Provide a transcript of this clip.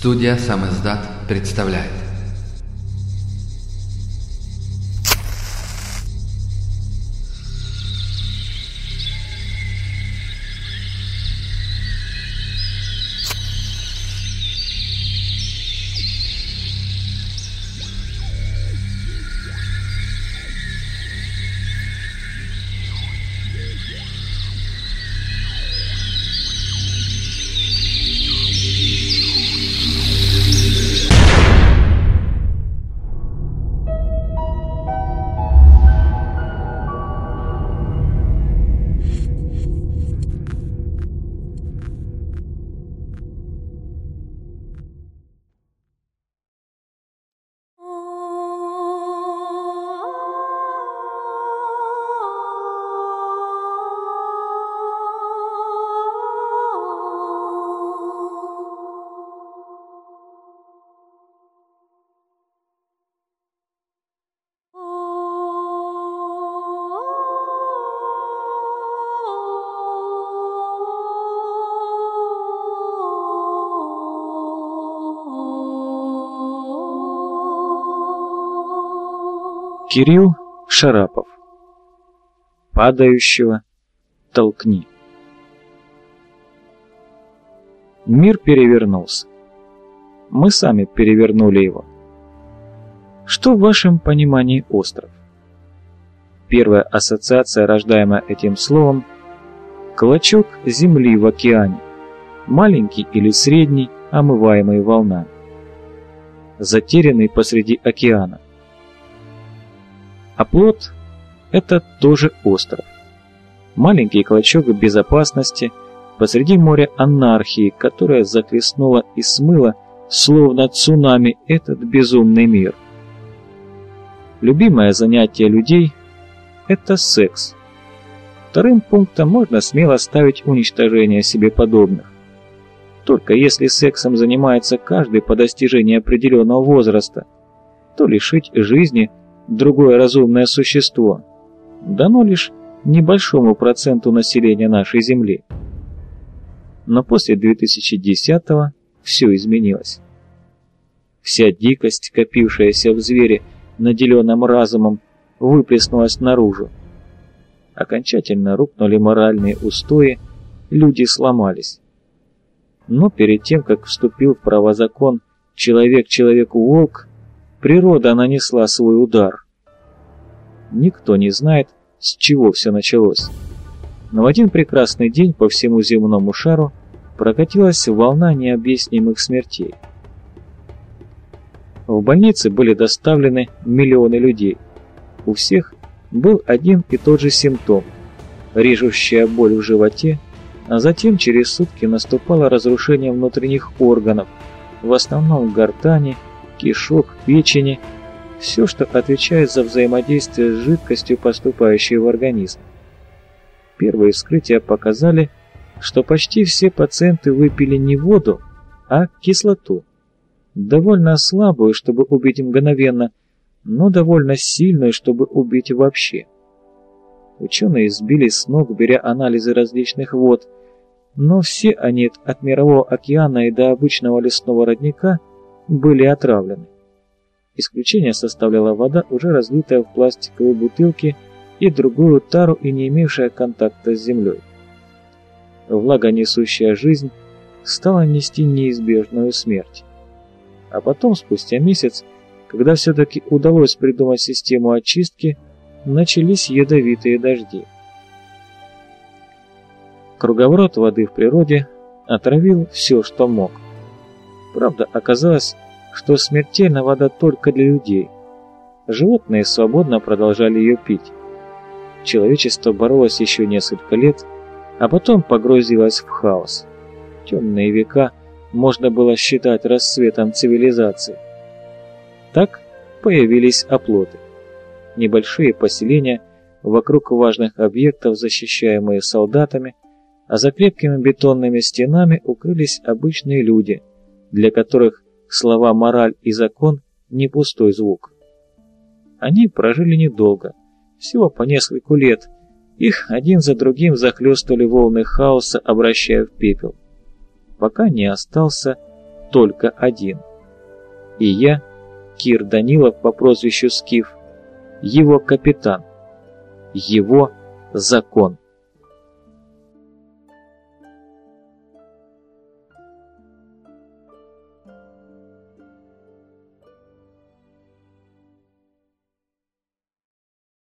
Студия «Сам издат» представляет Кирилл Шарапов Падающего толкни Мир перевернулся. Мы сами перевернули его. Что в вашем понимании остров? Первая ассоциация, рождаемая этим словом – клочок земли в океане, маленький или средний, омываемый волнами. Затерянный посреди океана – а плод – это тоже остров. Маленький клочок безопасности посреди моря анархии, которая захлестнула и смыла, словно цунами, этот безумный мир. Любимое занятие людей – это секс. Вторым пунктом можно смело ставить уничтожение себе подобных. Только если сексом занимается каждый по достижении определенного возраста, то лишить жизни другое разумное существо, дано лишь небольшому проценту населения нашей Земли. Но после 2010-го все изменилось. Вся дикость, копившаяся в звере, наделенном разумом, выплеснулась наружу. Окончательно рухнули моральные устои, люди сломались. Но перед тем, как вступил в правозакон человек человеку волк, природа нанесла свой удар. Никто не знает, с чего все началось. Но в один прекрасный день по всему земному шару прокатилась волна необъяснимых смертей. В больнице были доставлены миллионы людей. У всех был один и тот же симптом – режущая боль в животе, а затем через сутки наступало разрушение внутренних органов, в основном гортани, кишок, печени, все, что отвечает за взаимодействие с жидкостью, поступающей в организм. Первые вскрытия показали, что почти все пациенты выпили не воду, а кислоту. Довольно слабую, чтобы убить мгновенно, но довольно сильную, чтобы убить вообще. Ученые сбились с ног, беря анализы различных вод, но все они от мирового океана и до обычного лесного родника были отравлены. Исключение составляла вода, уже разлитая в пластиковые бутылки и другую тару и не имевшая контакта с землей. Влага, несущая жизнь, стала нести неизбежную смерть. А потом, спустя месяц, когда все-таки удалось придумать систему очистки, начались ядовитые дожди. Круговорот воды в природе отравил все, что мог. Правда, оказалось, что смертельна вода только для людей. Животные свободно продолжали ее пить. Человечество боролось еще несколько лет, а потом погрузилось в хаос. Темные века можно было считать рассветом цивилизации. Так появились оплоты. Небольшие поселения вокруг важных объектов, защищаемые солдатами, а за крепкими бетонными стенами укрылись обычные люди, для которых слова «мораль» и «закон» не пустой звук. Они прожили недолго, всего по нескольку лет. Их один за другим захлестывали волны хаоса, обращая в пепел. Пока не остался только один. И я, Кир Данилов по прозвищу Скиф, его капитан, его закон.